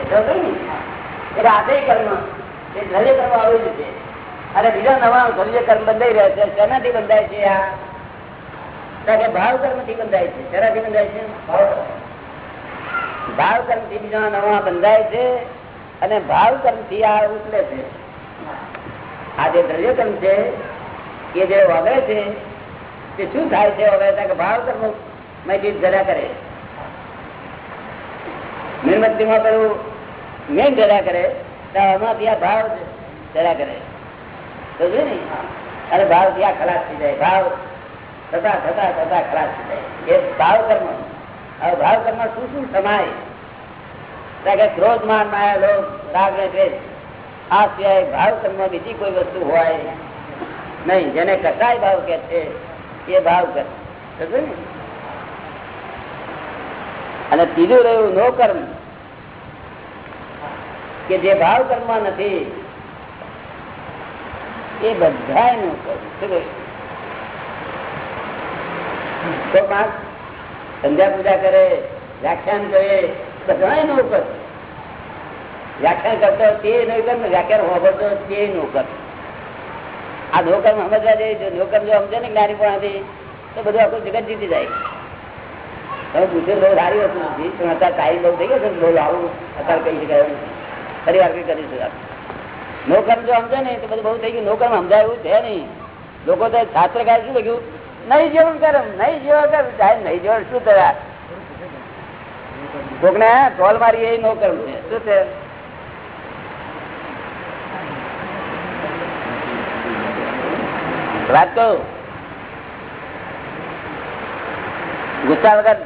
એટલે આ કર્મ એ દ્રવ્ય કર્મ આવી રીતે અને બીજા નવા દ્રવ્ય કર્મ બંધાઈ રહ્યા છે. શેનાથી બંધાય છે આ? ભાવ કર્મથી બંધાય છે. શેનાથી બંધાય છે? ભાવ કર્મ. થી બીજા નવા બંધાય છે અને ભાવ કર્મથી આ ઉતરે છે. આ જે દ્રવ્ય કર્મ છે એ જે વગરે છે તે શું થાય છે? વગરે કે ભાવ કર્મ મેં જરા કરે. મીણબત્તી માં પેલું મેન જરા કરે તો આમાંથી આ ભાવ જરા કરે. સમજે ને? અને ભાવ ત્યાં ખલાસ થઈ જાય. ભાવ થતા થતા થતા ખલાસ થઈ જાય. એ ભાવ કર્મ. હવે ભાવ કર્મ શું શું? સમાય. કે ક્રોધ માન માયા લોક રાગ ને દ્વેષ આ સિવાય ભાવ કર્મ બીજી કોઈ વસ્તુ હોય નહીં. જેને કસાય ભાવ કે છે એ ભાવ કર્મ સમજે ને? અને ત્રીજું રહ્યું નો કર્મ. કે જે ભાવ કર્મ નથી, એ બધા એનું તો માણસ સંધ્યા પૂજા કરે, વ્યાખ્યાન કરે બધા એનું ઉપર વ્યાખ્યાન કરતો તે નો કર્મ, વ્યાખ્યાન હોબળતો તે નું કર્મ. આ નો કર્મ સમજવા જઈએ જો નો કર્મ જો સમજે ને જ્ઞાની પણ તો બધું આખું જગત જીતી જાય. તમે પૂછ્યું બહુ સારી વસ્તુ નથી, પણ અત્યારે ટાઈમ બહુ થઈ ગયો છે, બહુ આવું અત્યારે કહી શકાય. ફરી કઈ કરીશું આપણે. નો કર્મ જો સમજે ને, તો બધું બહુ થઈ ગયું. નો કર્મ સમજાય એવું છે નહીં. લોકો તો શાસ્ત્ર કાય શું લખ્યું? નહીં જેવું કરમ, નહીં જેવા કર સાહેબ, નહીં જેવા શું થયા કોકને ટોલ મારી એ નો કર્મ છે. શું છે? વાત કહું? ગુસ્સા વગર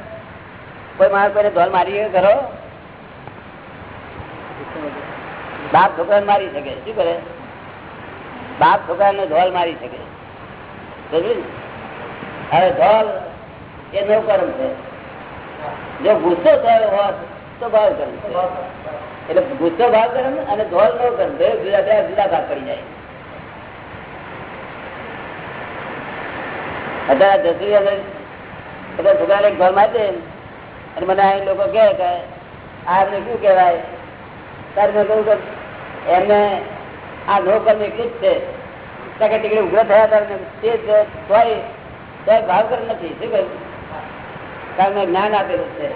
કોઈ માણસ કોઈને ધોલ મારી કરો? બાપ છોકરાને મારી શકે, શું કરે? બાપ છોકરાને ધોલ મારી શકે? હવે ધોલ એ નો છે. જો ગુસ્સો થયો હોત તો ભાવ કર્મ છે. એટલે ગુસ્સો ભાવ કર્મ અને ધોલ નો કર્મ બે જુદા બે જુદા ભાગ પડી જાય. અત્યારે અંદર બધા છોકરાને એક ઘર દે અને મને અહીં લોકો કહે કે આ એમને શું કહેવાય? ત્યારે મેં કહ્યું કે એમને આ નો કર્મ એટલું જ છે કે ટીકડી ઉગ્ર થયા ત્યારે તે જ તોય તોય ભાવ કર નથી. શું કહ્યું? કારણ મેં જ્ઞાન આપેલું છે.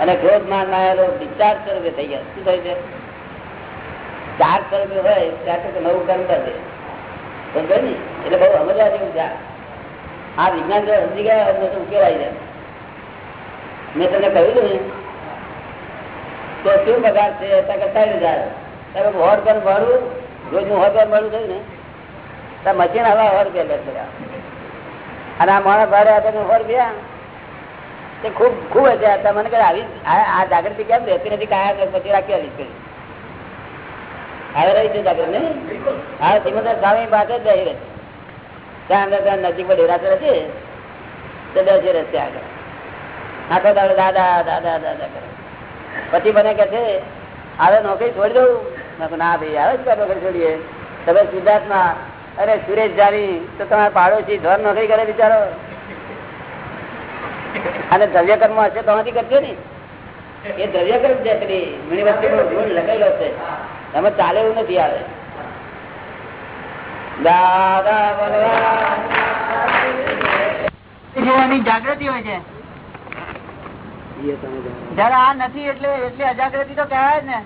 અને ક્રોધ માન માયેલો વિચાર સ્વરૂપે થઈ ગયા. શું થાય છે? ચાર સ્વરૂપે હોય ત્યાં તો નવું કર્મ કરે સમજો ને? એટલે બહુ સમજવા જેવું છે. આ. વિજ્ઞાન જો સમજી ગયા તો ઉકેલાઈ જાય મેં તમને કહ્યું ને શું પગાર છે? ત્રણ હજાર. તમે હોર પર ભરું રોજનું હોર પર ભરું થયું ને? તો મશીન હવા હોર પે લે અને આ માણસ ભાડે તમે હોર ગયા? તે ખૂબ ખૂબ હશે. મને કહે, આવી આ જાગૃતિ કેમ રહેતી નથી? કાયા પછી રાખી આવી છે હવે રહી છે જાગૃતિ, નહીં? હા સિમંદર સ્વામી પાસે જ રહી રહે ત્યાં અંદર ત્યાં નજીક ડેરા તો છે તો બેસી રહેશે આગળ. આખો દાદા દાદા દાદા દાદા. કરે પછી મને કે છે, આવે નોકરી છોડી દઉં? ના ભાઈ, આવે જ નોકરી છોડીએ? તમે સિદ્ધાર્થમાં અરે સુરેશ જાની તો તમારે પાડોશી ધોર નોકરી કરે બિચારો. અને દ્રવ્ય કર્મ હશે તો કરજો ને. એ દ્રવ્ય કર્મ છે પેલી મીણીબત્તી નો ગુણ લખેલો છે. એમાં ચાલે એવું નથી આવે. દાદા ભગવાન. જાગૃતિ હોય છે. જયારે આ નથી એટલે એટલે અજાગૃતિ તો કહેવાય ને.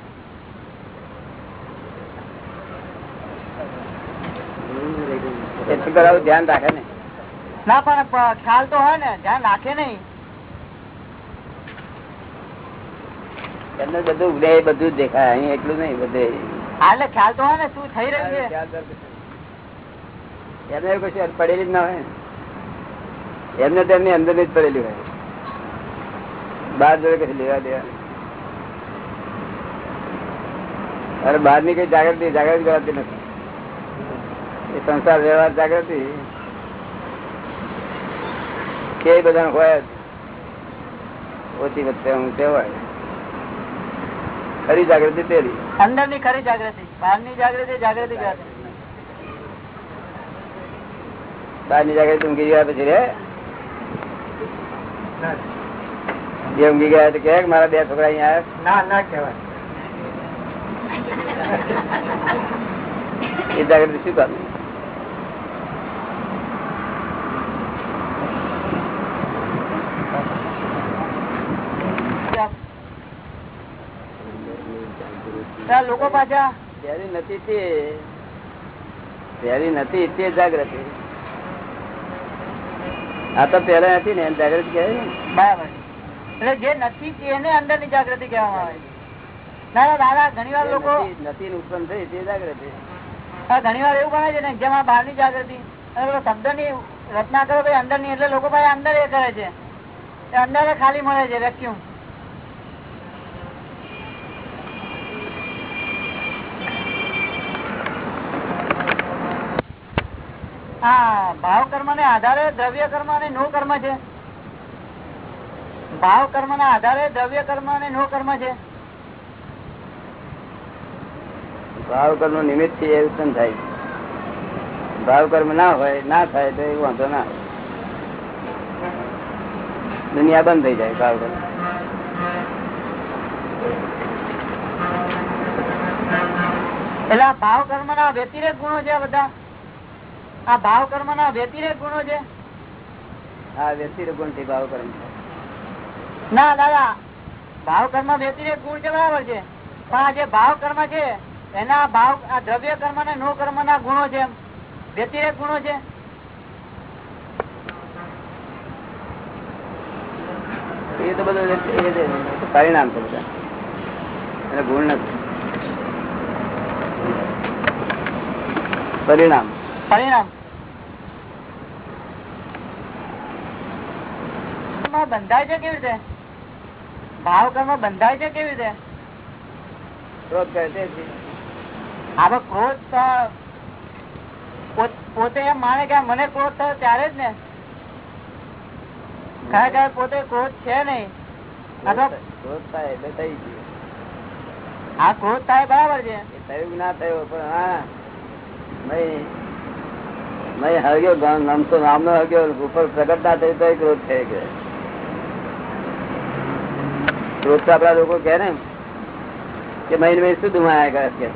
એટલું ધ્યાન રાખે ને. ના પણ ખ્યાલ તો હોય ને ધ્યાન રાખે નહીં. એમને બધું ઉડે બધું જ દેખાય. અહીં એટલું નહીં બધે. હા, એટલે ખ્યાલ તો હોય ને શું થઈ રહ્યું છે? એમને કશું પડેલી જ ના હોય એમને તો એમની અંદર જ પડેલી હોય. બહાર જોડે કઈ લેવા દેવા? અરે બહારની કઈ જાગૃતિ જાગૃતિ કરાતી નથી. એ સંસાર વ્યવહાર જાગૃતિ. કે બધા હોય ઓછી વચ્ચે હું કહેવાય. ખરી જાગૃતિ તેરી અંદરની ખરી જાગૃતિ. બહારની જાગૃતિ જાગૃતિ. બહારની જાગૃતિ ઊંઘી ગયા પછી રે. જે ઊંઘી ગયા કે મારા બે છોકરા અહીંયા ના ના કહેવાય. એ જાગૃતિ શું કરવું લોકો પાછા? પહેલી નથી તે. નથી તે જાગૃતિ. આ તો પેલા નથી ને એમ જાગૃતિ કહેવાય ને? બરાબર. એટલે જે નથી એને અંદરની જાગૃતિ કહેવામાં આવે ના દાદા ઘણી વાર લોકો નથી- ઉત્પન્ન થઈ તે જાગૃતિ. ઘણી વાર એવું ગણે છે ને જેમાં બહારની જાગૃતિ શબ્દની રચના કરો ભાઈ અંદરની એટલે લોકો ભાઈ અંદર એ કરે છે. અંદર ખાલી મળે છે વેક્યુમ હા ભાવ કર્મ ને આધારે દ્રવ્ય કર્મ અને નો કર્મ છે. ભાવ કર્મ ના આધારે દ્રવ્ય કર્મ અને નો કર્મ છે. ભાવ કર્મ નિમિત્તથી એ ઉત્પન્ન થાય. ભાવ કર્મ ના હોય ના થાય તો એ વાંધો ના દુનિયા બંધ થઈ જાય ભાવ કર્મ. એટલે આ ભાવ કર્મ ના વ્યતિરેક ગુણો છે બધા. આ ભાવ કર્મ ના વ્યતિરેક ગુણો છે. આ વ્યતિરેક ગુણથી ભાવ કર્મ થાય. ના દાદા ભાવ કર્મ વ્યતિરેક ગુણ છે બરાબર છે. પણ આ જે ભાવ કર્મ છે એના ભાવ આ દ્રવ્ય કર્મ ને નો કર્મ ના ગુણો છે. વ્યતિરેક ગુણો છે એ તો બધું પરિણામ છે બધા. ગુણ નથી. પરિણામ. પરિણામ. બંધાય છે કેવી રીતે? ભાવ કર્મ બંધાય છે કેવી રીતે? ક્રોધ કરે જ. ક્રોધ પોતે એમ માને કે મને ક્રોધ થયો ત્યારે જ ને. ખરેખર પોતે ક્રોધ છે નહીં? ક્રોધ થાય એટલે થઈ ગયું. આ ક્રોધ થાય બરાબર છે. થયું ના થયું પણ હા. મય હગ્યો નામ તો નામનો હગ્યો ઉપર પ્રગટ ના થયું તો ક્રોધ થઈ ગયો ક્રોધ તો આપડા લોકો કે ને કે મહિને મહિને શું ધુમાયા કરે કે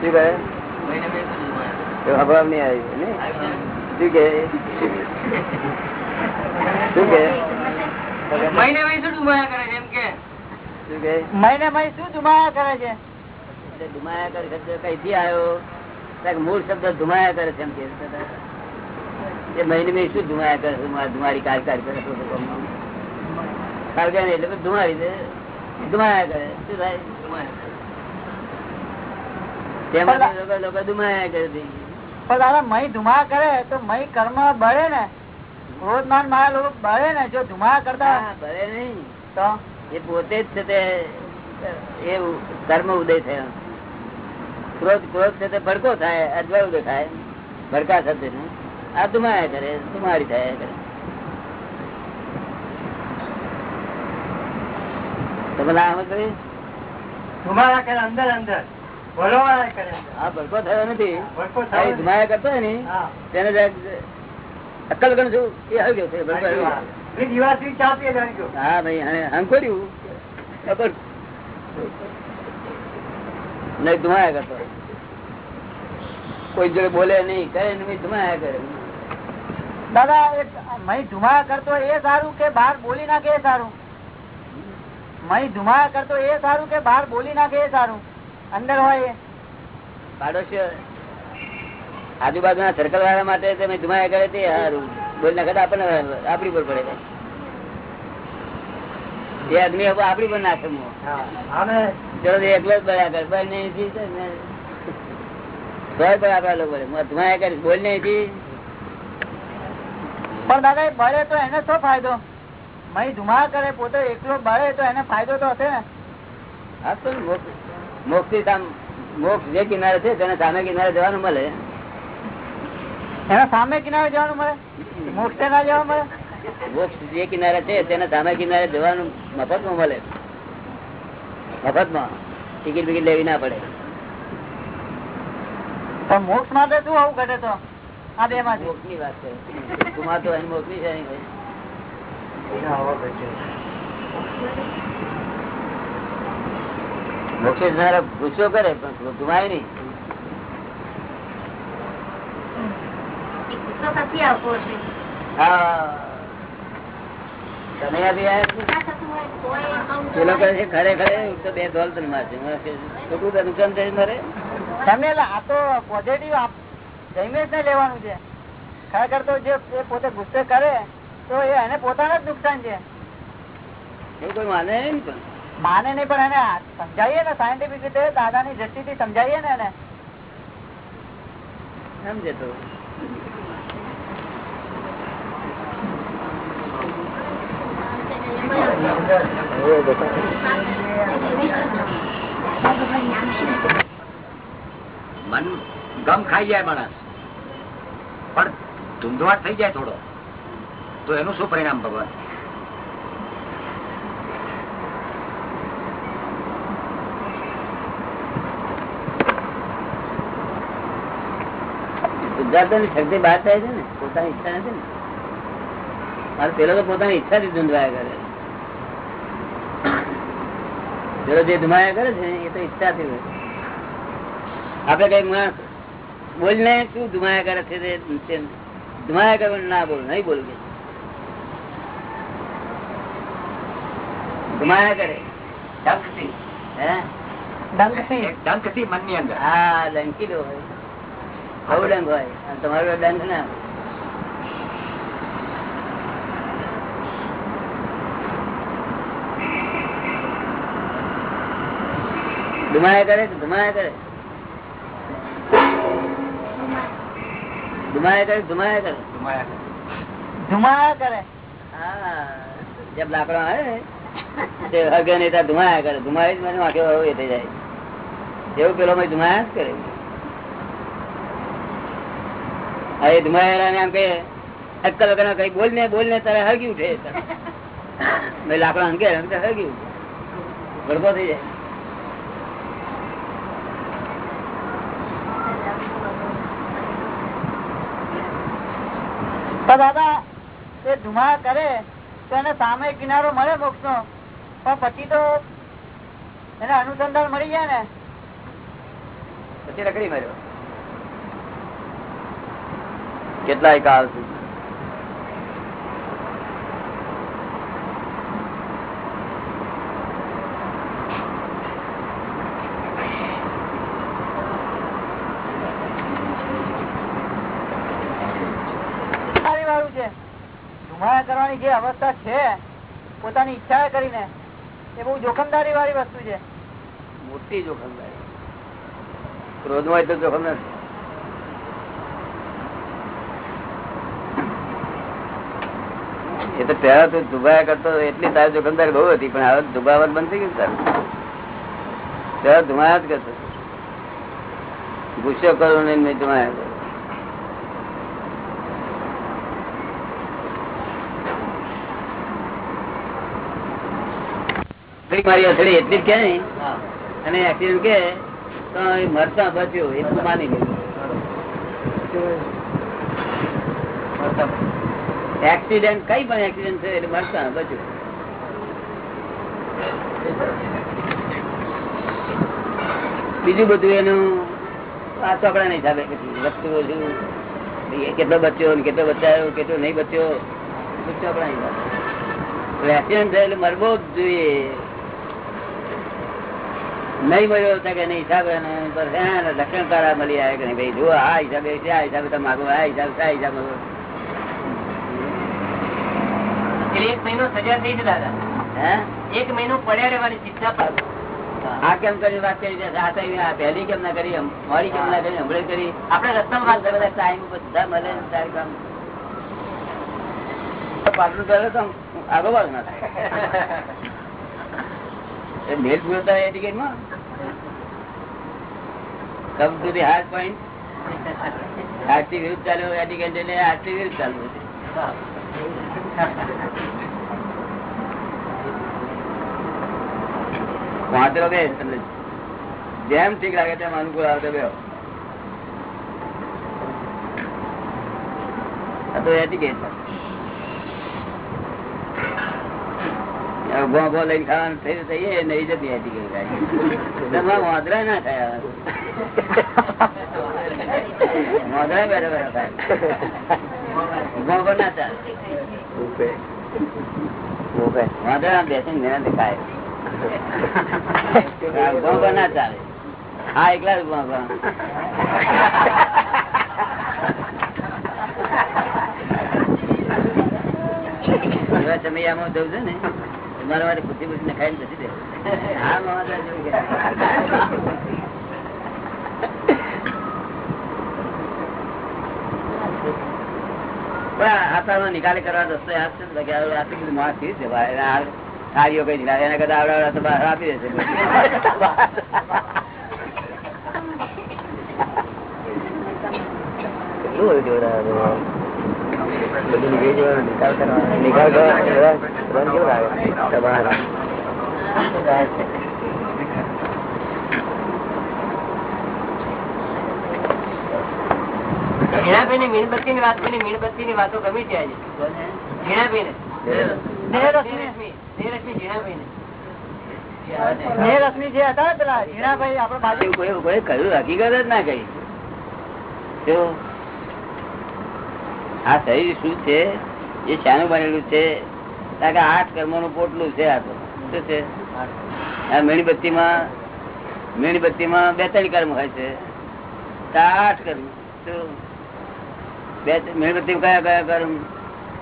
શું કહે? તો ખબર નહીં આવી શું કે શું કે મહિને મહિને શું ધુમાયા કરે છે એમ કે? શું મહિને મહિને શું ધુમાયા કરે છે? ધુમાયા કરે શબ્દ કઈથી આવ્યો કારણ મૂળ શબ્દ ધુમાયા કરે છે એમ કે એ મહિને મહિને શું ધુમાયા કરે ધુમારી કાર કાર કરે છે કાર કરે ને એટલે પછી ધુમારી દે. ધુમાયા કરે. શું થાય? તેમાંથી લોકો લોકો ધુમાયા કરે પણ દાદા મહી ધુમા કરે તો મહી કર્મ બળે ને. ક્રોધ મારા લોકો બળે ને જો ધુમા કરતા હા, નહીં. તો? એ પોતે જ છે તે એ કર્મ ઉદય થયો. ક્રોધ ક્રોધ છે તે ભડકો થાય અજવા ઉદય થાય. ભડકા થશે ને. આ ધુમાયા કરે ધુમારી થાય કરે. તમે ના સમજ અંદર અંદર. ભડકો થયો નથી. ધુમાયા કરતો હોય ને તેને અક્કલ ગણ છું એ આવી ગયો છે ભડકો આવી ગયો. એ દિવાસી ચા પીએ જાણી ગયો. હા ભાઈ હવે હંકોર્યું. નહીં ધુમાયા કરતો કોઈ જોડે બોલે નહીં કરે નહીં ધુમાયા કરે. દાદા એક મહી ધુમા કરતો એ સારું કે બહાર બોલી નાખે એ સારું? મહી ધુમાડા કરતો એ સારું કે બહાર બોલી નાખે એ સારું? અંદર હોય એ. પાડોશીઓ આજુબાજુના સર્કલ વાળા માટે તમે ધુમાયા કરે તે સારું. બોલી નાખે આપણને આપણી પર પડે. એ આદમી આપણી પર નાખે ચલો એકલો જ બળ્યા કરે. બોલ નહીં આપડા લોકો ધુમાયા કરે બોલ નહીં પણ દાદા બળે તો એને શું ફાયદો? મહી ધુમા કરે પોતે એકલો બળે તો એને ફાયદો તો હશે ને? હા તો મોક્ષ જે કિનારે છે તેને સામે કિનારે જવાનું મળે. એના સામે કિનારે જવાનું મળે? મોક્ષ ના જવા મળે? મોક્ષ જે કિનારે છે તેને સામે કિનારે જવાનું મફતમાં મળે. મફતમાં. ટિકિટ બિકિટ લેવી ના પડે. પણ મોક્ષ માટે શું આવું ઘટે તો? આ બે માં મોક્ષની વાત છે. મોક્ષની છે મોક્ષે ગુસ્સો કરે પણ ગુમાય નહીં. ખરેખર તો જે પોતે ગુસ્સે કરે તો એને પોતાને જ નુકસાન છે. એવું કોઈ માને નહીં પણ. માને નહીં પણ એને સમજાવીએ ને સાયન્ટિફિક રીતે દાદાની દ્રષ્ટિથી સમજાવીએ ને એને. સમજે તો. મન ગમ ખાઈ જાય માણસ. પણ ધૂંધવાટ થઈ જાય થોડો. તો એનું શું પરિણામ, ભગવાન? બહાર છે ને, પોતાની મારે પેલો તો પોતાની ઈચ્છાથી ધૂંધવાયા કરે. પેલો જે ધુમાયા કરે છે એ તો ઈચ્છાથી આપડે કઈ માણસ બોલ ને શું ધુમાયા કરે છે ધુમાયા કરવાનું ના બોલ, નહીં બોલ. કે ધુમાયા કરે. ડંકથી ડંકથી ડંકથી મનની અંદર. હા ડંકીલો હોય. બહુ ડંક હોય. તમારો ડંક ના ધુમાયા કરે ધુમાયા કરે. ધુમાયા કરે ધુમાયા કરે. ધુમાયા કરે. ધુમાયા કરે. હા જબ લાકડા આવે ને તે હગે નહીં ત્યાં ધુમાયા કરે. ધુમાય જ મને વાંકે એ થઈ જાય. એવું પેલો મેં ધુમાયા જ કરે. હા, એ ધુમાયેલા આમ કે અક્કલ વગર કઈ બોલ ને બોલ ને, તારે હગી ઉઠે. મેં લાકડા હંગે હંગે ઉઠે. ગડબો થઈ જાય. દાદા, એ ધુમાયા કરે તો એને સામે કિનારો મળે મોક્ષ નો પણ પછી તો એને અનુસંધાન મળી જાય ને. પછી રખડી મળ્યો કેટલાય કાળ સુધી સારી વાળું છે ધુમાયા કરવાની અવસ્થા છે, પોતાની ઈચ્છા કરીને, એ બહુ જોખમદારી વાળી વસ્તુ છે. મોટી જોખમદારી. ક્રોધમાં તો જોખમ એ તો પેલા તો દુભાયા કરતો એટલી તારી જોખમદારી બહુ હતી, પણ હવે દુભાવત બંધ થઈ ગયું તારું. પેલા ધુમાયા જ કરતો. ગુસ્સો કરો નહીં ધુમાયા થોડીક મારી અથડી એટલી જ કે અને એક્સિડન્ટ કે તો મરતા બચ્યો એટલું માની ગયું એક્સિડન્ટ કઈ પણ એક્સિડન્ટ થયો એટલે મરતા બચ્યો બીજું બધું એનું આ ચોકડા નહીં હિસાબે વસ્તુઓ કેટલો બચ્યો કેટલો બચાયો કેટલો નહીં બચ્યો? ચોકડા નહીં એક્સિડન્ટ થયો એટલે મરવો જ જોઈએ. નહીં મળ્યો છે કે નહીં હિસાબે લક્ષણકારા મળી આવે કે નહીં? ભાઈ જુઓ આ હિસાબે છે આ હિસાબે તમે માગો આ હિસાબે આ હિસાબે એક મહિનો સજા થઈ છે દાદા. હે? એક મહિનો પડ્યા રહેવાની શિક્ષા આ કેમ કરી વાત કરી આ તો પહેલી કેમ ના કરી મોડી કેમ ના કરી હમણાં કરી. આપણે રસ્તામાં વાત કરતા. ટાઈમ બધા મળે તારે કામ. પાટલું કરે તો આગો બાજુ ના થાય. એ મેલ પૂરતા એ ટિકિટમાં? કમ ટુ ધી હાર્ટ પોઈન્ટથી વિરુદ્ધ ચાલુ એટલે હાર્ટથી વિરુદ્ધ ચાલુ છે બે જેમ ઠીક લાગે તેમ અનુકૂળ આવતો બે તો એટી હવે ગોગો લઈને ખાવાનું થયું થઈએ નહીં જતી હતી તમારા વાંદરા ના થયા બેઠા ગોગો ના ચાલે વાંદરા બેસીને નિરાંતે ગોગો ના ચાલે. હા એકલા જ ગોગો. એવા સમયામાં જવું છે ને? તમારા માટે ખુશી ખુશી ને ખાઈને જતી દે હા નિકાલ કરવા રસ્તો યાદ છે આટલી બધી કેવી છે? કઈ એના કરતા આવડા તો બહાર આપી દેશે. બધું નીકળી જવાનું, નિકાલ કરવાનો. નિકાલ કરવાનો, બધા બંધ કેવું લાગે? તમારા. ઝીણાભાઈ ની મીણબત્તી ની વાત કરી મીણબત્તી ની વાતો ગમી છે આજે ઝીણાભાઈ ને ઝીણાભાઈ જે હતા પેલા ઝીણાભાઈ આપડે બાજુ કોઈ કહ્યું હકીકત જ ના કહી આ શરીર શું છે? એ શાનું બનેલું છે? કારણ કે આઠ કર્મનું પોટલું છે આ તો. શું છે? આ મીણબત્તીમાં મીણબત્તીમાં બે ત્રણ કર્મ હોય છે. આઠ કર્મ. બે મીણબત્તી કયા કયા કર્મ?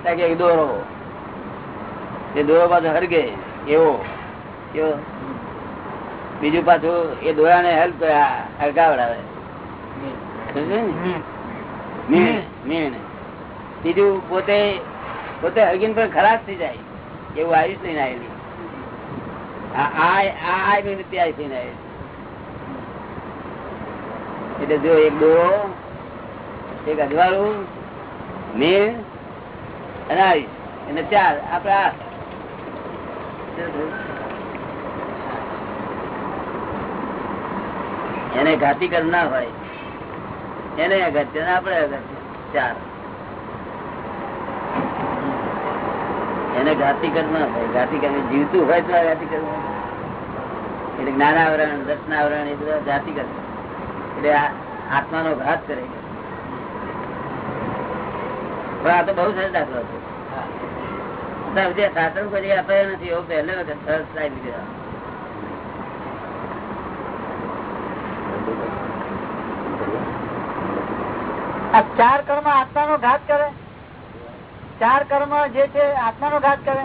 કે દોરો. એ દોરો પાછો હરગે એવો. કેવો બીજું પાછું એ દોરા ને? હેલ્પ હરગાવડાવે? મીણ. મીણ. બીજું પોતે પોતે હરગીન પણ ખરાબ થઈ જાય, એવું આયુષ નહીં આવેલી એટલે જો એક દોરો એક અજવાળું, મેળ અને આયુષ, અને ચાર આપડે એને ઘાતી કર ના હોય, એને અગત્ય ને આપણે અગત્ય ચાર. એને ઘાતી કર ના થાય. ઘાતી કર જીવતું હોય તો ઘાતી કર એટલે જ્ઞાનાવરણ, દર્શનાવરણ એ બધા જાતિ કરે એટલે આત્મા આત્માનો ઘાત કરે. પણ આ તો બહુ સરસ દાખલો છે. શાસ્ત્ર કોઈ જગ્યાએ નથી, એવો પહેલો સરસ સાહેબ આ ચાર કર્મ આત્માનો ઘાત કરે? ચાર કર્મ જે છે આત્મા નો ઘાત કરે.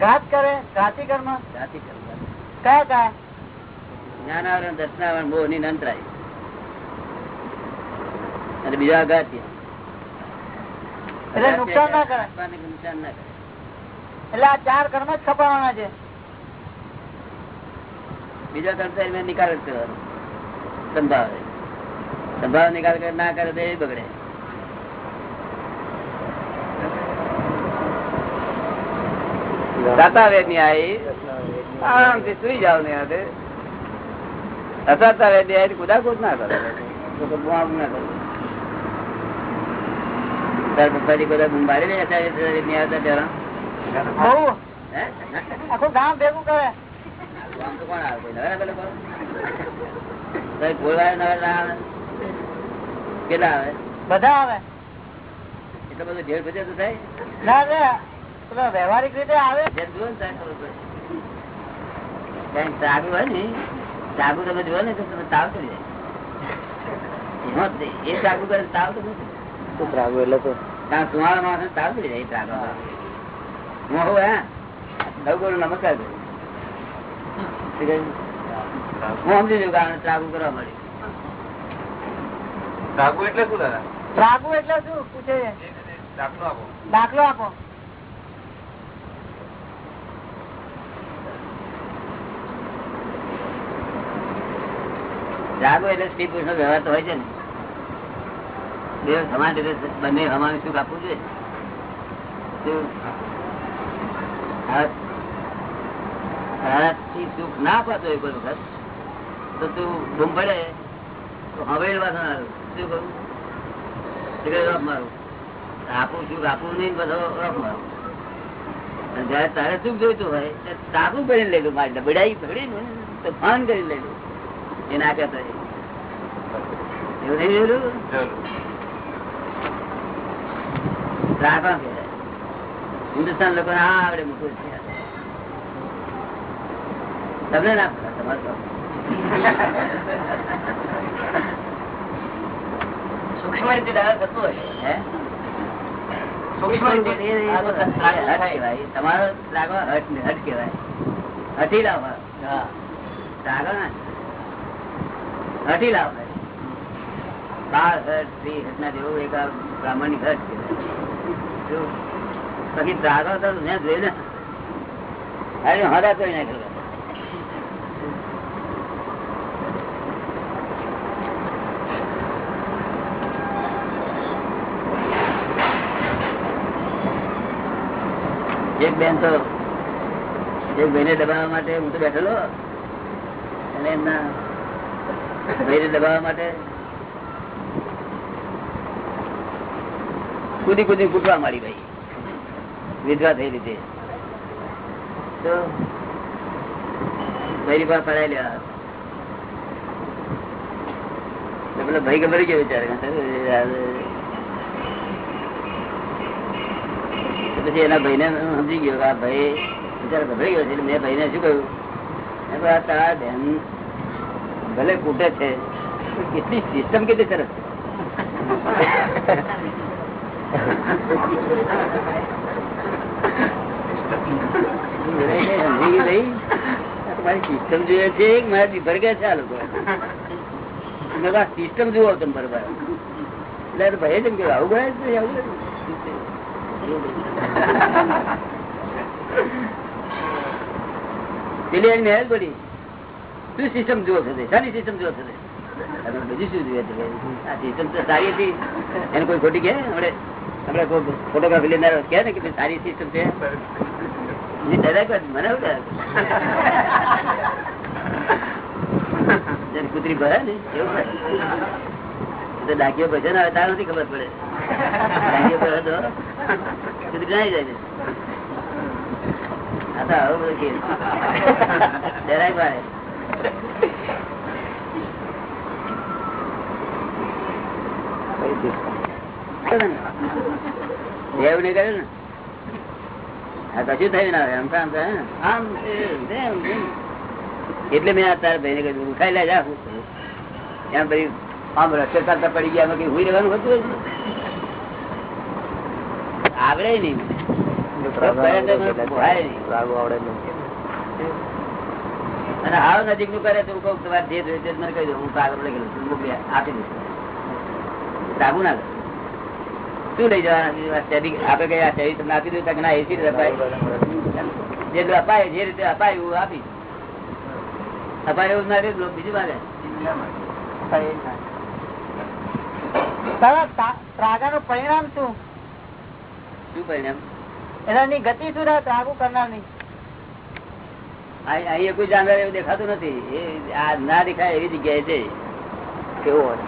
ઘાત કરે ઘાતી કર્મ. જાતિ કરે કયા કયા? જ્ઞાનાવરણ દર્શનાવરણ બહુ ની નંતરાય. અને બીજા ઘાતી નુકસાન ના કરે નુકસાન ના કરે એટલે આ ચાર કર્મ જ છપાવવાના છે. બીજા કરતા એમને નિકાલ જ કરવાનો. સંભાવે. સંભાવ નિકાલ ના કરે તો એ બગડે. દાતા વેદની આવી આરામથી સુઈ જાવ ને યાદ અસાતા વેદની આવી કુદાકુદ ના કરો તો તો બુઆ ના કરો. તાર પપ્પાજી બધા બુંબારી રહ્યા હતા વેદની આવતા ત્યારે આખું ગામ ભેગું કરે. આમ તો કોણ આવે? કેટલા આવે? બધા આવે. એટલે બધું ઝેર ભજે તો થાય? ના. વ્યવહારિક રીતે આવે? ચાગુ હોય ને ચાગુ તમે જોયો ને તો તમે તાવ ચડી જાય. એ ચાગુ કરે તાવ તો નથી ત્રાગુ એટલે તો. ત્યાં સુવાળા માણસ તાવ ચડી જાય એ હું. હોઉં હા નવ નમસ્કાર કરું. શું કહ્યું? હું સમજી જઉં કે આને કરવા મળ્યું રાગુ એટલે શું દાદા? ત્રાગુ એટલે શું? પૂછે. છે? દાખલો આપો. દાખલો આપો. જાગો એટલે સ્ત્રી પુરુષ નો વ્યવહાર તો હોય છે ને. બે સમાન રીતે બંને હમાનું સુખ આપવું જોઈએ. સુખ ના પાતો હોય વખત, તો તું બૂમ તો હવે. શું કરું? એટલે રોક મારું. આપું સુખ આપવું નહીં બધો રોક મારું. જયારે તારે સુખ જોઈતું હોય સાબુ કરીને લેલું મારી ડબડાઈ પડી ને તો ફાન કરી લેલું એ ના કહેતા એવું નહીં રાખવા હિન્દુસ્તાન લોકો આવડે મૂકવું છે. તમને ના તમારે સૂક્ષ્મ રીતે દાદા થતું રાગવા હટ ને હટ કેવાય હટી લાવો. રાગો ના. હટી લાવો. હટ ના જેવું એક નાખ્યો એક બેન તો, એક ભાઈને દબાવવા માટે હું તો બેઠેલો. અને એમના ભાઈને દબાવવા માટે કુદી કુદી કૂટવા મારી ભાઈ. વિધવા થઈ રીતે. ભાઈ તો ભાઈ ખબર ગયો વિચારે પછી એના ભાઈને સમજી ગયો આ ભાઈ બિચારો ગભરાઈ ગયો છે મેં ભાઈને શું કહ્યું? તારા બેન ભલે કૂટે છે કેટલી સિસ્ટમ કેટલી સરસ. સિસ્ટમ ગયા જુઓ તમે બરોબર એટલે ભાઈ તેમ કે આવું ગયા છે? આવું એની મહેલ પડી. શું સિસ્ટમ જુઓ છો? શાની સિસ્ટમ જુઓ છો બીજું શું જોઈએ? આ સિસ્ટમ સારી હતી. એને કોઈ ખોટી કે આપણે આપણે ફોટોગ્રાફી લેનાર કે ને કે સારી સિસ્ટમ છે. મને. જેને ભરે ને, એવું ડાકીઓ ભજન આવે, તાર નથી ખબર પડે. ડાકીઓ ભરે તો કુતરી જાય છે આ તો આવું બધું ડરાય ભાઈ દેવ ને? કર્યું ને કશું થયું ના એમ કામ આમ ને. એટલે મેં આ તારા ભાઈને કહ્યું ઉઠાઈ લે જા. એમ પછી આમ રસ્તે ચાલતા પડી ગયા કઈ હોય રહેવાનું હતું આવડે નહીં. નહીં. અને હાવ નજીકનું કરે તો તમારે જે જોઈએ મને કહી દઉં હું કાગળ છું. મોકલી આપી દઉં સાબુ ના કરે. શું લઈ જવાના? સ્ટેડી કઈ આ સ્ટેડી તમને આપી દઉં ના એસી રીતે અપાય. જેટલું અપાય જે રીતે અપાય એવું આપી. અપાય એવું ના રહ્યું બીજું મારે દાદા ત્રાગા નું. પરિણામ શું? શું પરિણામ? એનાની ગતિ શું ત્રાગુ કરનારની. અહીં અહીંયા કોઈ જાનવર એવું દેખાતું નથી. એ આ ના દેખાય એવી જગ્યાએ છે કેવું હોય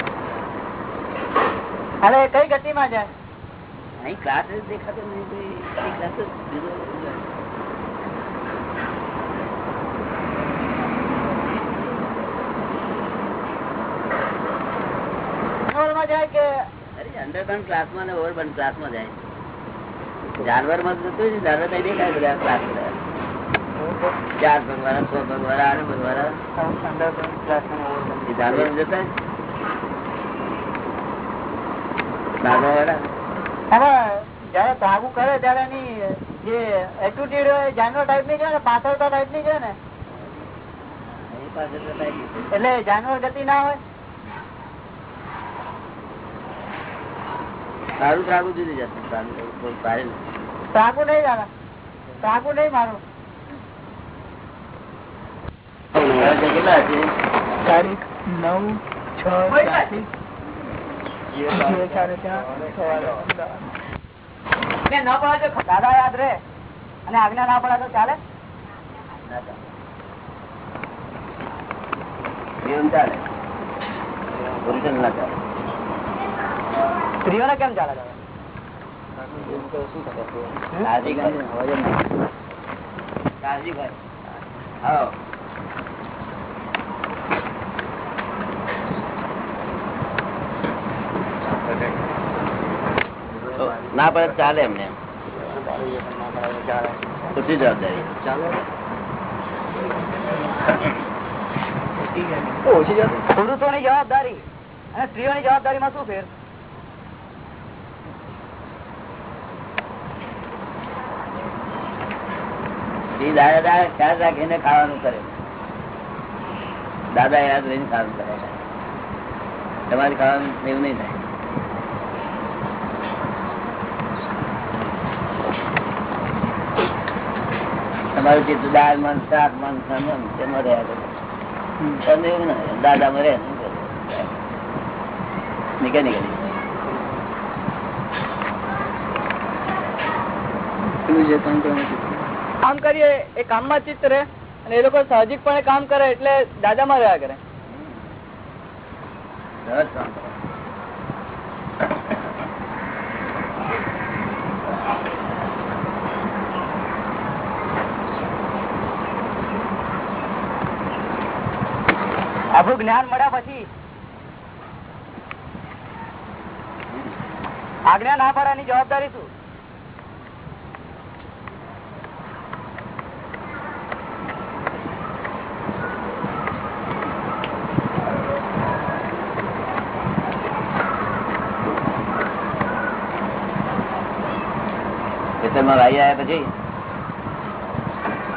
અરે કઈ ગતિમાં જાય? અહીં ક્લાસ જ દેખાતો નહીં કોઈ જ અરે અંડરબન ક્લાસમાં ને ઓવરબન ક્લાસમાં જાય જાનવરમાં જતું જાનવર તો દેખાય બધા ક્લાસ ચાર પગ વાળા છ પગ વાળા આઠ એ જાનવર જતા દાદા વાળા જયારે ભાગું કરે ત્યારે એની જે એટીટ્યુડ હોય જાનવર ટાઈપની છે ને પાછળતા ટાઈપની છે ને. એટલે જાનવર ગતિ ના હોય. સારું સારું જુદી જશે. સારું નહીં. દાદા ત્રાગુ નહીં મારું. નવ છે તારીખ નવ છ દાદા યાદ રે. અને આજ્ઞા ના પડે તો ચાલે? સ્ત્રીઓને કેમ ચાલે દાદા આદિ ગંજ વજન નહીં. કાળજી ભાઈ આવો ના પડે ચાલે એમને. ઓછી જવાબદારી પુરુષોની જવાબદારી અને સ્ત્રીઓની જવાબદારીમાં શું ફેર? દાદા દાદા ખ્યાલ રાખીને ખાવાનું કરે. દાદા યાદ રહીને ખાવાનું કરે તમારે ખાવાનું એવું નહીં થાય. ચિત્ત દાળ મન શાક મન મન તેમાં રહ્યા કરે એવું ના દાદા મરે નીકળી નીકળી. કામ કરીએ એ કામમાં ચિત્ત રહે અને એ લોકો સાહજિકપણે કામ કરે એટલે દાદામાં રહ્યા કરે. જ્ઞાન મળ્યા પછી આજ્ઞા ના પાડવાની જવાબદારી શું? ખેતરમાં વાઈ આવ્યા પછી?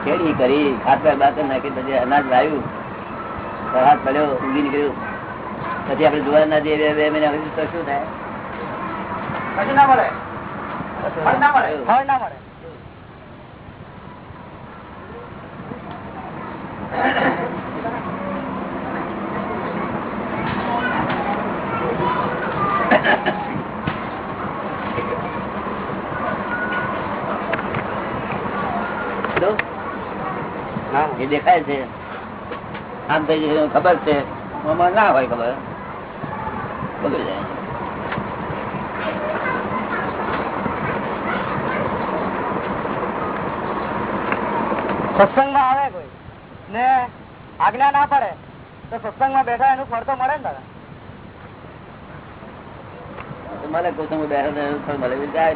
ખેડી કરી? ખાતર બાતર નાખી પછી અનાજ વાવ્યું હાથ પડ્યો ઊંઘી નીકળ્યું. પછી આપડે જોવા ના જઈએ બે- મહિના તો શું થાય? પછી ના મળે. ફળ ના મળે. ફળ ના મળે. એ દેખાય છે. આમ થઈ જશે ખબર છે. ના હોય ખબર. બગડી જાય. સત્સંગ આવે કોઈ? ને આજ્ઞા ના પડે, તો સત્સંગમાં બેઠા એનું ફળ તો મળે ને દાદા મળે કોઈ બેઠા મળે બી જાય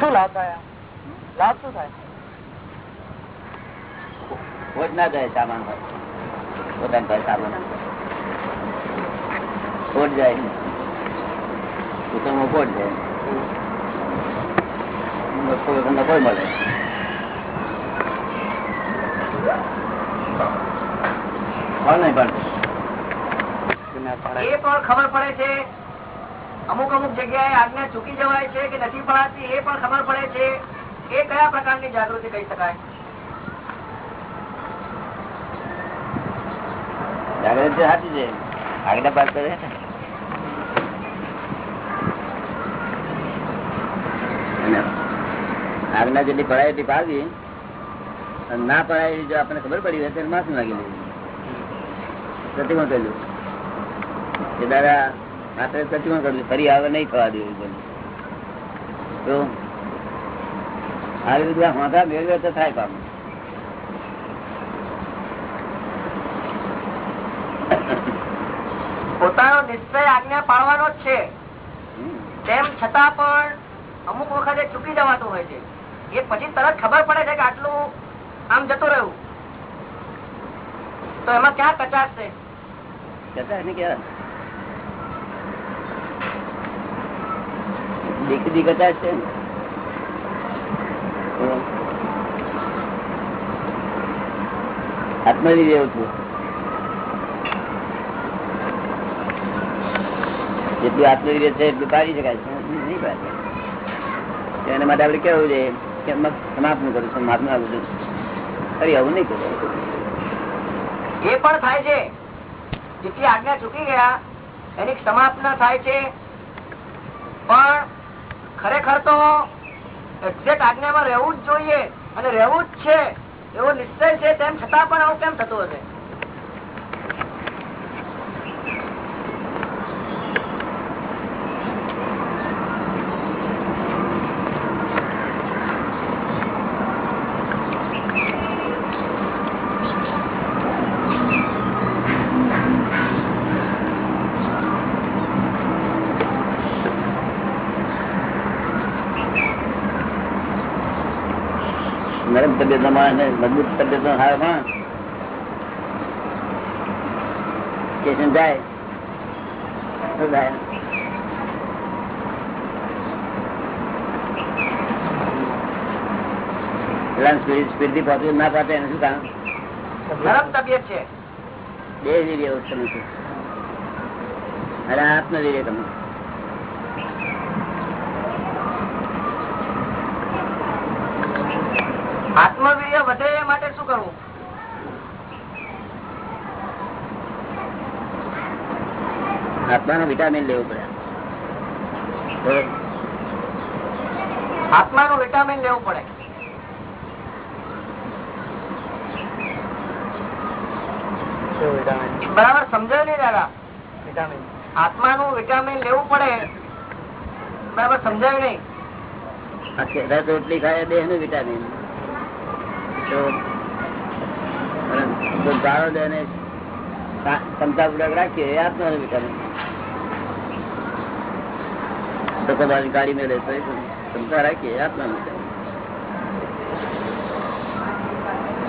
શું લાભ થાય લાભ શું થાય? ના જાય સામાન પોતાની પાસે સામાન ખોટ જાય. ને ખોટ જાય. એ પણ ખબર પડે છે, અમુક અમુક જગ્યાએ આજ્ઞા ચૂકી જવાય છે કે નથી પડાતી, એ પણ ખબર પડે છે. એ કયા પ્રકારની જાગૃતિ કહી શકાય? આજ્ઞા જેટલી પડાય એટલી પાડવી ના પડાય જો આપણને ખબર પડી હોય ત્યારે માથું નાખી લેવું. પ્રતિમા કર્યું કે દાદા આપણે પ્રતિમા કર્યું ફરી આવે નહીં થવા દેવું બોલું. તો, આવી રીતે હોતા મેળવે તો થાય કામ પોતાનો નિશ્ચય આજ્ઞા પાડવાનો જ છે. તેમ છતાં પણ અમુક વખતે ચૂકી જવાતું હોય છે. એ પછી તરત ખબર પડે છે કે આટલું આમ જતું રહ્યું. તો એમાં ક્યાં કચાશ છે? દીકરી કચાશ છે રહેવું છું. જેટલું આત્મવીર્ય છે એટલું કાઢી શકાય છે. નહીં એના માટે આપડે કેવું છે કે સમાપ્ત કરું સમાપ્તનું આવું ફરી આવું નહીં કરું. એ પણ થાય છે, જેટલી આજ્ઞા ચૂકી ગયા, એની સમાપ્ત થાય છે. પણ ખરેખર તો એક્ઝેક્ટ આજ્ઞામાં રહેવું જ જોઈએ અને રહેવું જ છે, એવો નિશ્ચય છે તેમ છતાં પણ આવું કેમ થતું હશે નરમ તબિયત મજબૂત તબિયત નો હાર માણસ સ્ટેશન જાય સ્પીડથી પહોંચવું ના એને શું કામ નરમ તબિયત છે. બે વિવેક તમે છે. અરે આત્મ વિવેક તમે આત્મવીર્ય વધે એ માટે શું કરવું વિટામિન લેવું પડે. આત્મા નું વિટામિન લેવું પડે. બરાબર સમજાય નઈ દાદા? આત્માનું વિટામિન લેવું પડે. બરાબર સમજાય નહીં? આ કેળા રોટલી ખાય દેહનું વિટામિન ગાળો દે ને કા- ક્ષમતા પૂર્વક રાખીએ આત્મા આત્માનું વિટામિન તો ગાડી મેળે તો ક્ષમતા રાખીએ આત્મા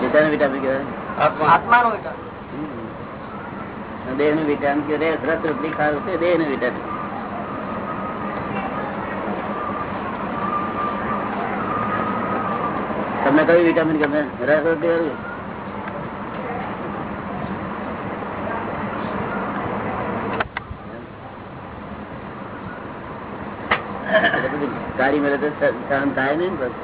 વિટામિન વિટામિન કહેવાય? આત્માનું વિટામિન દેહનું વિટામિન કે રસ રોટલી ખાવું છે દેહનું વિટામિન તમને કયું વિટામિન ગમે? રસ રોટલી વાળું? એટલે બધું ગાડી મળે તો શરમ થાય નઈ ને બસ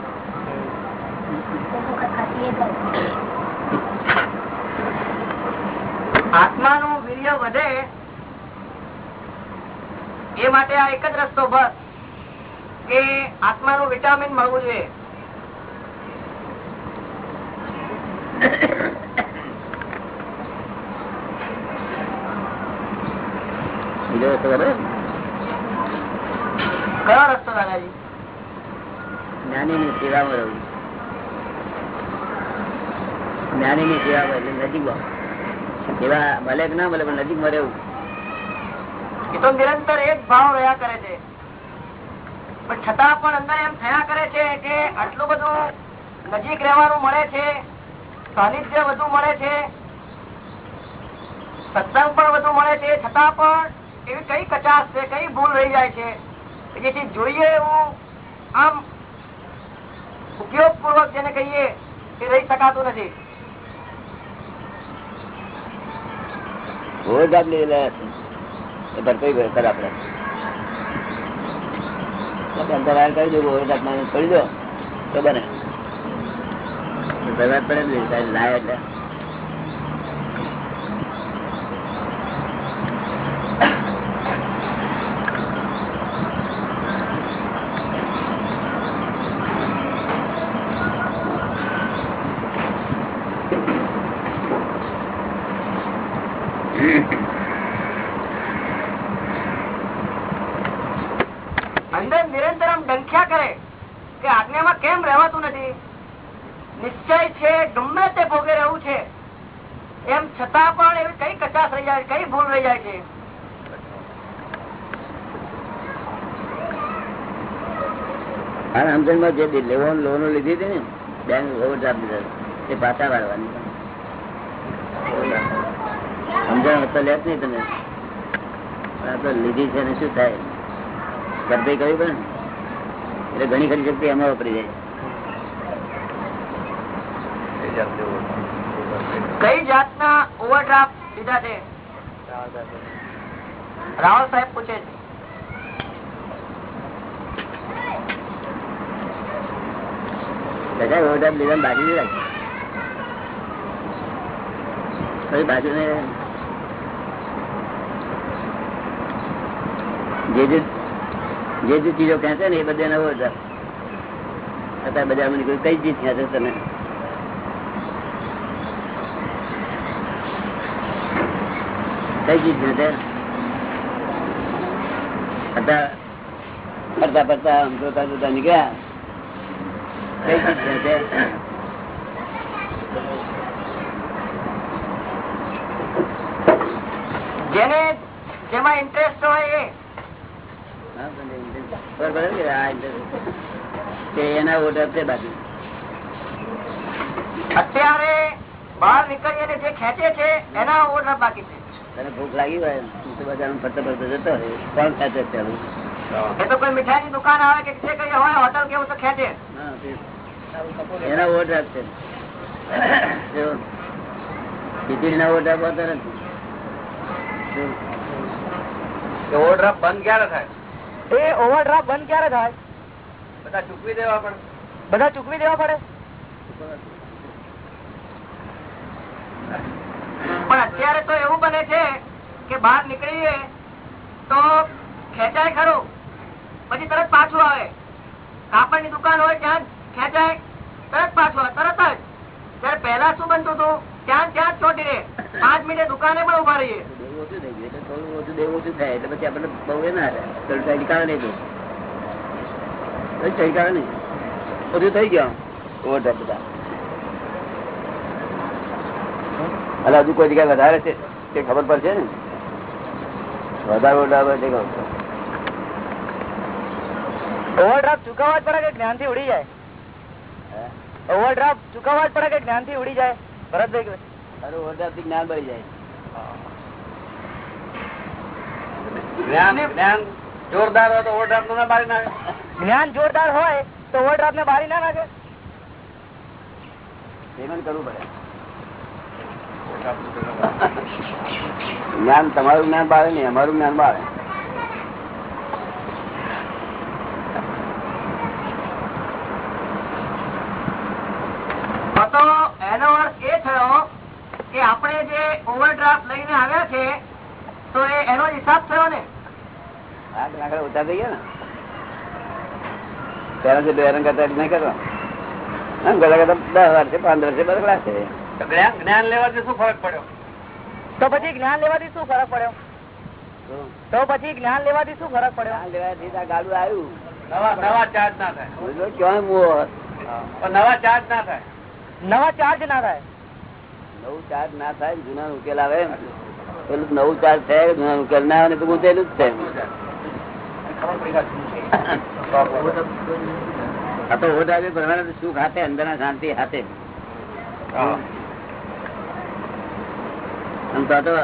આત્માનું વીર્ય વધે એ માટે આ એક જ રસ્તો બસ કે આત્માનું વિટામિન મળવું જોઈએ બીજો રસ્તો ખરો? કયો રસ્તો દાદાજી જ્ઞાની ની સેવામાં રહું જ્ઞાની ની સેવા એટલે નજીક એવા કે ના ભલે, પણ નજીક મળે એવું એ તો નિરંતર એક ભાવ રહ્યા કરે છે. છતાં પણ અંદર એમ થયા કરે છે કે આટલું બધું નજીક રહેવાનું મળે મળે વધુ મળે છે, છતાં પણ એવી કઈ કચાશ છે, કઈ ભૂલ રહી જાય છે જેથી જોઈએ એવું આમ ઉપયોગ પૂર્વક જેને કહીએ એ રહી શકાતું નથી. ઓવરડ્રાફ્ટ લીધેલા છે એ ભરપાઈ કરે ખરા આપડે અંતરાલ કરી દઉં ઓવરડ્રાફ્ટમાં છોડી દો. તો બને. જરૂરત પડે લાય એટલે અંદર નિરંતર આમ ડંખ્યા કરે કે આજ્ઞામાં કેમ રહેવાતું નથી નિશ્ચય છે ગમે તે ભોગે રહેવું છે એમ છતાં પણ એવી કઈ કચાશ રહી જાય કઈ ભૂલ રહી જાય છે હા સમજણમાં જે લોન લોનો લીધી હતી ને બેંક ઓવરડ્રાફ્ટ લીધા એ પાછા વાળવાની સમજણ તો લે જ નહીં તમે. પણ તો લીધી છે ને શું થાય? ભરપાઈ કરવી પડે એટલે ઘણી ખરી શક્તિ એમાં વાપરી જાય. કઈ જાતના ઓવરડ્રાફ્ટ લીધા છે? રાવલ સાહેબ પૂછે છે. જે જે જે જે ચીજો ખેંચે ને એ બધે નવો અત્યારે બજારમાં નીકળ્યું. કઈ ચીજ ખેંચે તમે કઈ ચીજ ખેંચે? ફરતા ફરતા આમ જોતા જોતા નીકળ્યા. જેને જેમાં ઇન્ટરેસ્ટ હોય એ. એના ઓર્ડર છે બાકી. અત્યારે બહાર નીકળી અને જે ખેંચે છે એના ઓવરડ્રાફ્ટ બાકી છે. તને ભૂખ લાગી હોય તું બજારમાં ફરતા ફરતા જતો હોય. કોણ ખેંચે ચાલુ એ તો કોઈ મીઠાઈ ની દુકાન આવે કે જે કઈ હોય હોટલ કેવું તો ખેંચે. એના વોટ આપશે જો, ખીચડીના વોટ આપવાતા નથી. ઓવરડ્રાફ્ટ બંધ ક્યારે થાય? એ ઓવરડ્રાફ્ટ બંધ ક્યારે થાય? બધા ચૂકવી દેવા પડે. બધા ચૂકવી દેવા પડે? પણ અત્યારે તો એવું બને છે કે બહાર નીકળીએ તો ખેંચાય ખરું. પછી તરત પાછું આવે. કાપડની દુકાન હોય ત્યાં ખેંચાય, તરત પાછું આવે, તરત જ. ત્યારે પહેલા શું બનતું હતું? ત્યાં ત્યાં ચોટી રે પાંચ મિનિટે દુકાને પણ ઊભા રહીએ. હજુ કોઈ જગ્યાએ વધારે છે? તે ખબર પડશે ને? વધારે પડશે. ઓવરડ્રાફ્ટ ચુકવવા જ પડે કે જ્ઞાનથી ઉડી જાય? ઓવરડ્રાફ્ટ ચુકવવા જ પડે કે જ્ઞાનથી ઉડી જાય? ભરતભાઈ ભાઈ અરે ઓવરડ્રાફ્ટથી જ્ઞાન બળી જાય. જ્ઞાન જોરદાર હોય તો ઓવરડ્રાફ્ટનું ના મારી નાખે. જ્ઞાન જોરદાર હોય તો ઓવરડ્રાફ્ટ ને બારી ના નાખે. પેમેન્ટ કરવું પડે. જ્ઞાન તમારું જ્ઞાન બાળે નહીં અમારું જ્ઞાન બાળે તો તો એનો અર્થ એ થયો કે આપણે જે ઓવરડ્રાફ્ટ લઈને આવ્યા છે તો એનો હિસાબ થયો ને? ઓછા થઈ ગયા ને. પેલા જે કરતા નહીં કરવા કરતા પંદર છે જ્ઞાન લેવાથી શું ફરક પડ્યો? તો પછી જ્ઞાન લેવાથી શું ફરક પડ્યો? તો પછી જ્ઞાન લેવાથી શું ફરક પડ્યો? જ્ઞાન લેવાથી ગાડું આવ્યું. નવા નવા ચાર્જ ના થાય. ક્યાં મોહ નવા ચાર્જ ના થાય. નવા ચાર્જ ના થાય. નવું ચાર્જ ના થાય જૂના ઉકેલ આવે પેલું નવું ચાર્જ થાય જૂના ઉકેલ ના આવે ને તો ગુંતેલું જ થાય તો ઓટ ભરવાના તો સુખ હાથે અંદરના શાંતિ હાથે.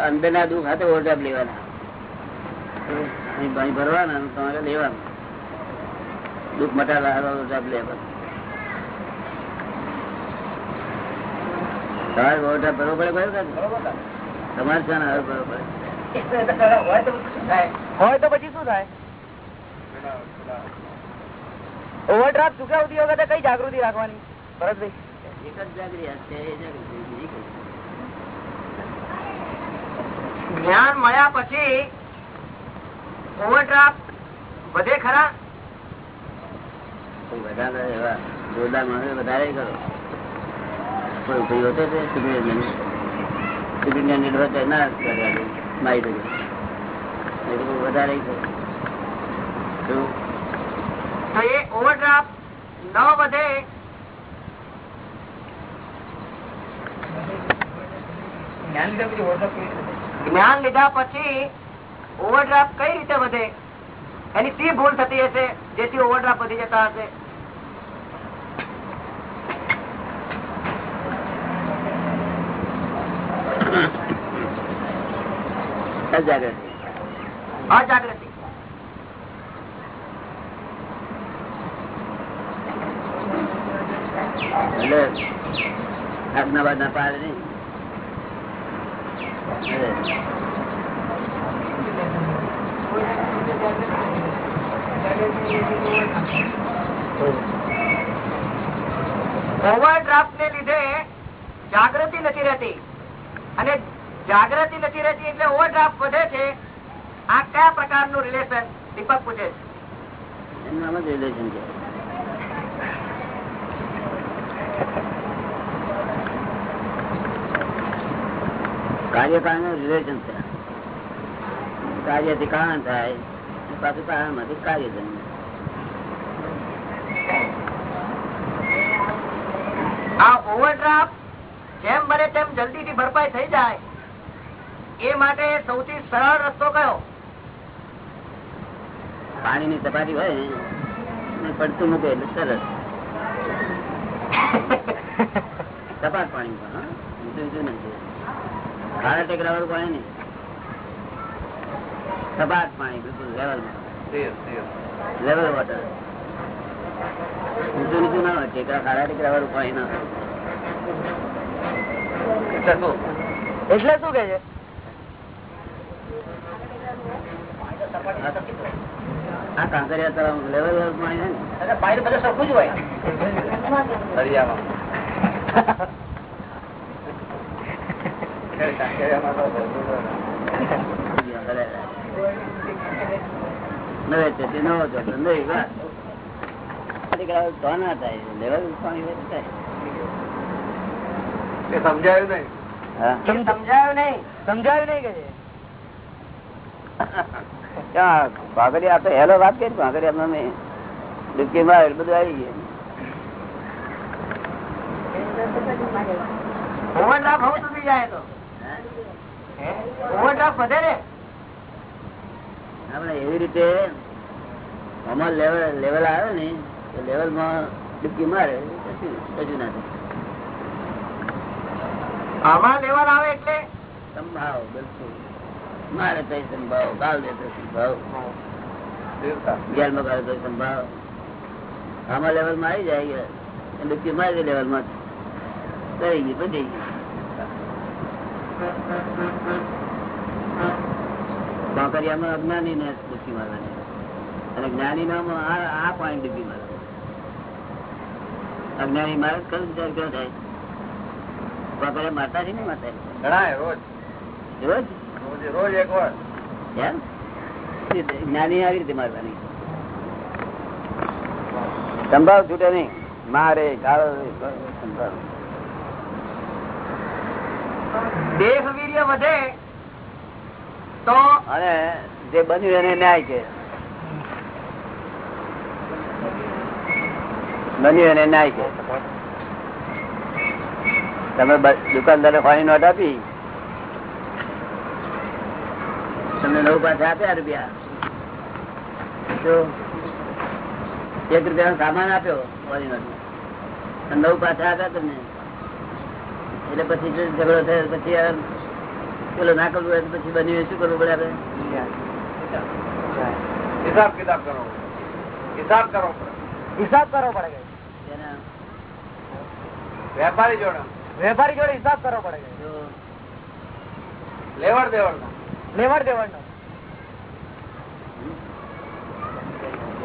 અંદર ના દુઃખ હાથે ઓરડાબ લેવાના. ભરવાના તમારે લેવાનું. દુઃખ મટાડવા હારો ઓરડાબ તમારે ઓરડાબ પડે તમારે છે ને હવે હોય તો પછી શું થાય? ઓવરડ્રાફ્ટ ચુકવતી વખતે કઈ જાગૃતિ રાખવાની? ભરતભાઈ. એક જ જાગૃતિ. જ્ઞાન મળ્યા પછી ઓવરડ્રાફ્ટ વધે ખરા? વધારે એવા જોરદાર માણસો વધારે કરો. કોઈ કોઈ હતો સુપ્રિયન નિર્ભર ના કર્યા મારી વધારે તો એ ઓવરડ્રાફ્ટ ન વધે. જ્ઞાન લીધા પછી ઓવરડ્રાફ્ટ કઈ રીતે વધે? એની શી ભૂલ થતી હશે જેથી ઓવરડ્રાફ્ટ વધી જતા હશે. અજાગૃતિ. અજાગૃતિ. એટલે નહીં. ઓવરડ્રાફ્ટ ને લીધે જાગૃતિ નથી રહેતી. અને જાગૃતિ નથી રહેતી એટલે ઓવરડ્રાફ્ટ વધે છે. આ કયા પ્રકારનું રિલેશન દીપક પૂછે છે. રિલેશન છે. કાર્યકાળનું રિલેશન છે. કાર્યથી કારણ થાય પાછું કારણમાંથી કાર્ય જન્મ આ ઓવરડ્રાફ્ટ જેમ બને તેમ જલ્દી થી ભરપાઈ થઈ જાય. એ માટે સૌથી સરળ રસ્તો કયો? પાણી ની સપાટી હોય ને પડતું મૂકે એટલે સરસ સપાટ પાણી પણ હા? ઊંચું ઊંચું નથી ખાડા ટેકરા વાળું પાણી નહીં. સપાટ પાણી બિલકુલ સ્થિર. લેવલ વોટર ઊંચું નીચું ના હોય ટેકરા ખાડા ટેકરા વાળું પાણી ના હોય. એટલે શું કે છે? આ કાંકરિયા તળાવ લેવલ પાણી છે ને. પાણી બધું સરખું જ હોય. સમજાયું નહીં? સમજાયું નહીં? સમજાયું નહીં કે આ તો હેલો વાત કરી ભાગડિયા અમે ડૂબકી મારે એટલે બધું આવી ગયું. ઓવરડ્રાફ્ટ હોવું સુધી જાય તો. ઓવરડ્રાફ્ટ વધે ને? આપણે એવી રીતે આમાં લેવલ લેવલ આવે ને તો લેવલમાં ડૂબકી મારે કશું કશું ના આમાં લેવલ આવે એટલે? સંભાવ બિલકુલ. મારે તો સંભાવ ગાલ દે તો સંભાવ. સ્થિરતા. ગેલ તો સંભાવ. આમાં લેવલમાં આવી જાય ડૂબકી મારી લેવલમાં થઈ ગઈ બધી કાંકરિયામાં અજ્ઞાની ને ડૂબકી મારવાની. અને જ્ઞાની નામ આ પાણી ડૂબકી મારે અજ્ઞાની મારે કયું વિચાર કેવો થાય? કાંકરિયા મારતા છે ને મારતા રોજ. રોજ? રોજ રોજ એક વાર. જ્ઞાની આવી રીતે મારવાની સંભાવ છૂટે નહીં. મારે ગાળો સંભાવ દેહ વીર્ય વધે તો અને જે બન્યું એને ન્યાય કે બન્યું એને ન્યાય કે તમે દુકાનદારે ફાઈન નોટ આપી? તમને નવ પાછા આપ્યા રૂપિયા. એક રૂપિયાનો સામાન આપ્યો નવ પાછા આપ્યા તમને. એટલે પછી ઝઘડો થયો પછી પેલો ના કરવું હોય પછી બન્યું શું કરવું પડે આપડે હિસાબ કિતાબ કરો હિસાબ કરવો પડે. હિસાબ કરવો પડે કે? વેપારી જોડે. વેપારી જોડે હિસાબ કરવો પડે કે? જો લેવડ દેવડ લેવડ દેવડ નો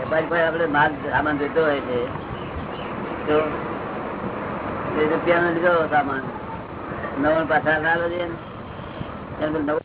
વેપારી ભાઈ આપડે માલ સામાન જોઈતો હોય છે, તો રૂપિયા રૂપિયાનો લીધો સામાન. નવો પાછા લાલો છે ને. નવો